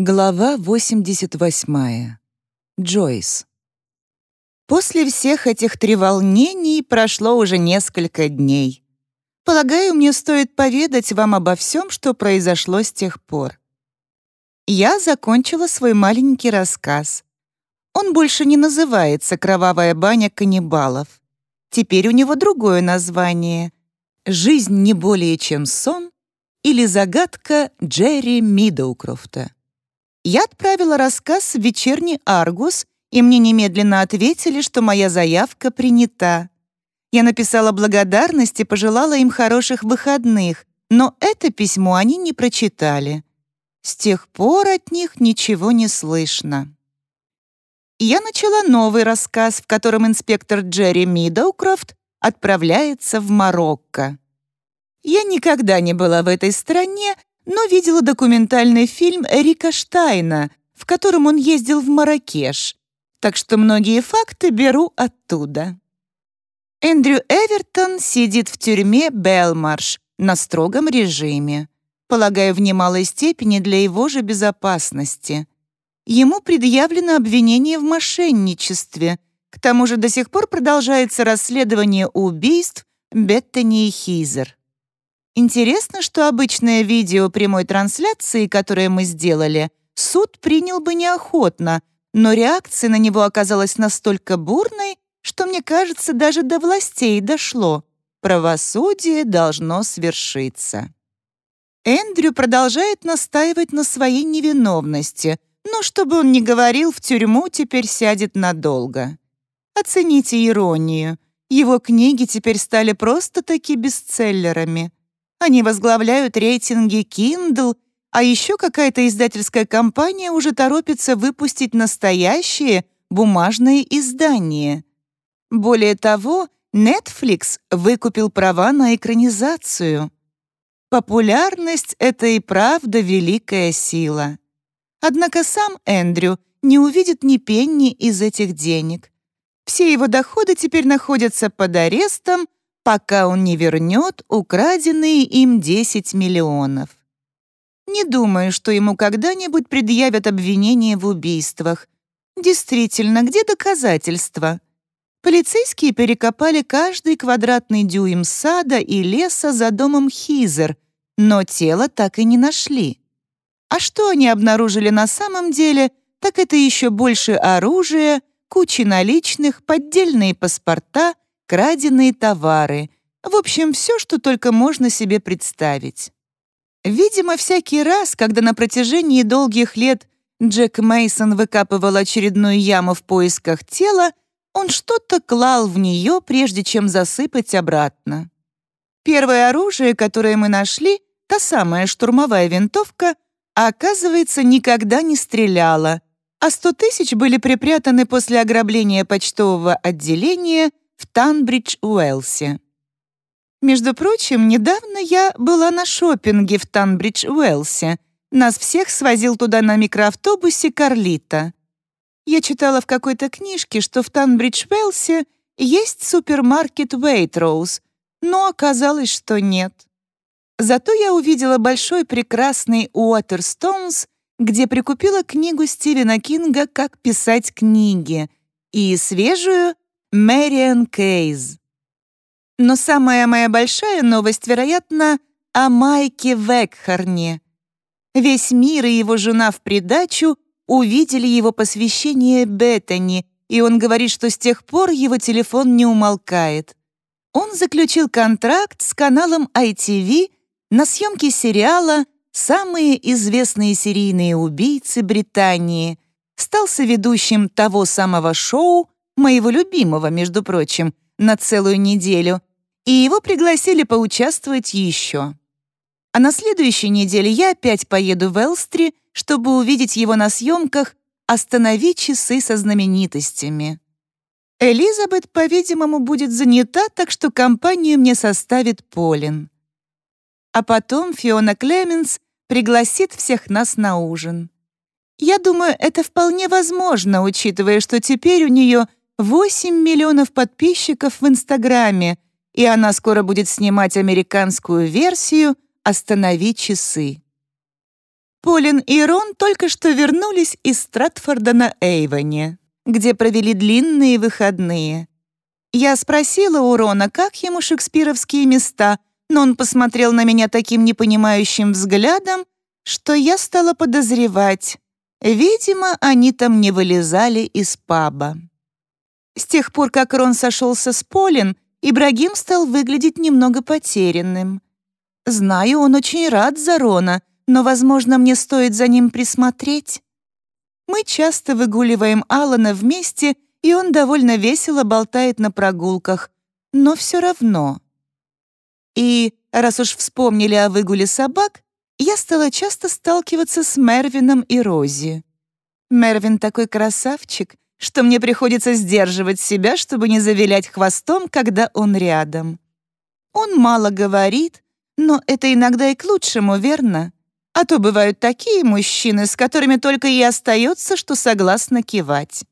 Глава 88. Джойс. После всех этих треволнений прошло уже несколько дней. Полагаю, мне стоит поведать вам обо всем, что произошло с тех пор. Я закончила свой маленький рассказ. Он больше не называется «Кровавая баня каннибалов». Теперь у него другое название «Жизнь не более чем сон» или «Загадка Джерри Мидоукрофта». Я отправила рассказ в вечерний «Аргус», и мне немедленно ответили, что моя заявка принята. Я написала благодарность и пожелала им хороших выходных, но это письмо они не прочитали. С тех пор от них ничего не слышно. Я начала новый рассказ, в котором инспектор Джерри Мидоукрофт отправляется в Марокко. Я никогда не была в этой стране но видела документальный фильм Рика Штайна, в котором он ездил в Маракеш, так что многие факты беру оттуда. Эндрю Эвертон сидит в тюрьме Белмарш на строгом режиме, полагаю, в немалой степени для его же безопасности. Ему предъявлено обвинение в мошенничестве, к тому же до сих пор продолжается расследование убийств Беттани и Хизер. Интересно, что обычное видео прямой трансляции, которое мы сделали, суд принял бы неохотно, но реакция на него оказалась настолько бурной, что, мне кажется, даже до властей дошло. Правосудие должно свершиться. Эндрю продолжает настаивать на своей невиновности, но чтобы он не говорил, в тюрьму теперь сядет надолго. Оцените иронию. Его книги теперь стали просто-таки бестселлерами. Они возглавляют рейтинги Kindle, а еще какая-то издательская компания уже торопится выпустить настоящие бумажные издания. Более того, Netflix выкупил права на экранизацию. Популярность — это и правда великая сила. Однако сам Эндрю не увидит ни пенни из этих денег. Все его доходы теперь находятся под арестом, пока он не вернет украденные им 10 миллионов. Не думаю, что ему когда-нибудь предъявят обвинение в убийствах. Действительно, где доказательства? Полицейские перекопали каждый квадратный дюйм сада и леса за домом Хизер, но тело так и не нашли. А что они обнаружили на самом деле, так это еще больше оружия, кучи наличных, поддельные паспорта — краденые товары, в общем, все, что только можно себе представить. Видимо, всякий раз, когда на протяжении долгих лет Джек Мейсон выкапывал очередную яму в поисках тела, он что-то клал в нее, прежде чем засыпать обратно. Первое оружие, которое мы нашли, та самая штурмовая винтовка, оказывается, никогда не стреляла, а сто тысяч были припрятаны после ограбления почтового отделения в Танбридж-Уэлсе. Между прочим, недавно я была на шопинге в Танбридж-Уэлсе. Нас всех свозил туда на микроавтобусе Карлита. Я читала в какой-то книжке, что в Танбридж-Уэлсе есть супермаркет Waitrose, но оказалось, что нет. Зато я увидела большой прекрасный Уотерстоунс, где прикупила книгу Стивена Кинга «Как писать книги» и свежую Мэриан Кейз. Но самая моя большая новость, вероятно, о Майке Векхарне. Весь мир и его жена в придачу увидели его посвящение Беттани, и он говорит, что с тех пор его телефон не умолкает. Он заключил контракт с каналом ITV на съемки сериала «Самые известные серийные убийцы Британии», стал соведущим того самого шоу, моего любимого, между прочим, на целую неделю, и его пригласили поучаствовать еще. А на следующей неделе я опять поеду в Элстри, чтобы увидеть его на съемках «Останови часы со знаменитостями». Элизабет, по-видимому, будет занята, так что компанию мне составит Полин. А потом Фиона Клеменс пригласит всех нас на ужин. Я думаю, это вполне возможно, учитывая, что теперь у нее 8 миллионов подписчиков в Инстаграме, и она скоро будет снимать американскую версию «Останови часы». Полин и Рон только что вернулись из Стратфорда на Эйвоне, где провели длинные выходные. Я спросила у Рона, как ему шекспировские места, но он посмотрел на меня таким непонимающим взглядом, что я стала подозревать. Видимо, они там не вылезали из паба. С тех пор, как Рон сошелся с Полин, Ибрагим стал выглядеть немного потерянным. Знаю, он очень рад за Рона, но, возможно, мне стоит за ним присмотреть. Мы часто выгуливаем Алана вместе, и он довольно весело болтает на прогулках, но все равно. И раз уж вспомнили о выгуле собак, я стала часто сталкиваться с Мервином и Рози. Мервин такой красавчик, что мне приходится сдерживать себя, чтобы не завилять хвостом, когда он рядом. Он мало говорит, но это иногда и к лучшему, верно? А то бывают такие мужчины, с которыми только и остается, что согласно кивать.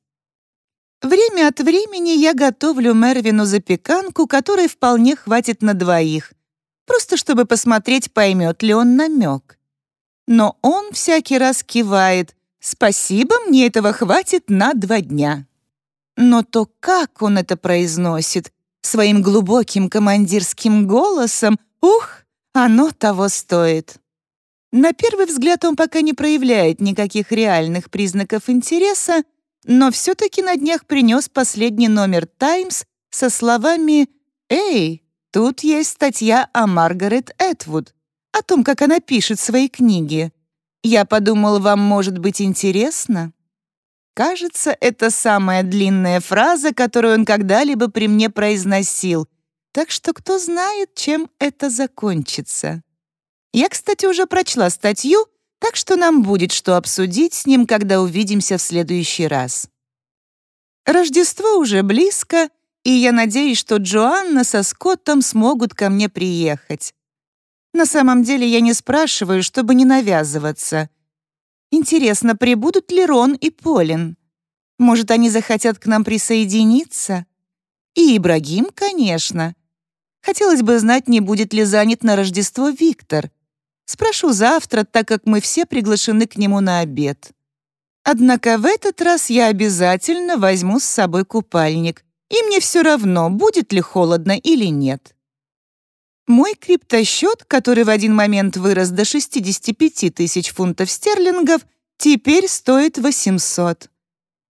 Время от времени я готовлю Мервину запеканку, которой вполне хватит на двоих, просто чтобы посмотреть, поймет ли он намек. Но он всякий раз кивает, «Спасибо, мне этого хватит на два дня». Но то, как он это произносит, своим глубоким командирским голосом, ух, оно того стоит. На первый взгляд он пока не проявляет никаких реальных признаков интереса, но все-таки на днях принес последний номер «Таймс» со словами «Эй, тут есть статья о Маргарет Этвуд, о том, как она пишет свои книги. Я подумал, вам может быть интересно». Кажется, это самая длинная фраза, которую он когда-либо при мне произносил, так что кто знает, чем это закончится. Я, кстати, уже прочла статью, так что нам будет что обсудить с ним, когда увидимся в следующий раз. Рождество уже близко, и я надеюсь, что Джоанна со Скоттом смогут ко мне приехать. На самом деле я не спрашиваю, чтобы не навязываться. Интересно, прибудут ли Рон и Полин? Может, они захотят к нам присоединиться? И Ибрагим, конечно. Хотелось бы знать, не будет ли занят на Рождество Виктор. Спрошу завтра, так как мы все приглашены к нему на обед. Однако в этот раз я обязательно возьму с собой купальник, и мне все равно, будет ли холодно или нет. Мой криптосчет, который в один момент вырос до 65 тысяч фунтов стерлингов, теперь стоит 800.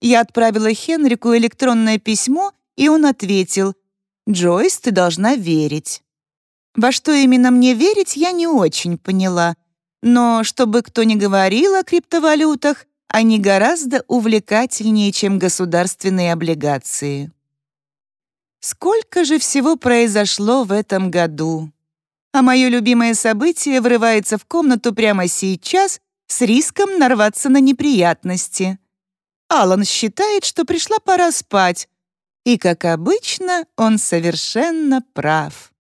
Я отправила Хенрику электронное письмо, и он ответил — Джойс, ты должна верить. Во что именно мне верить, я не очень поняла. Но чтобы кто ни говорил о криптовалютах, они гораздо увлекательнее, чем государственные облигации. Сколько же всего произошло в этом году? А мое любимое событие врывается в комнату прямо сейчас с риском нарваться на неприятности. Алан считает, что пришла пора спать, и, как обычно, он совершенно прав.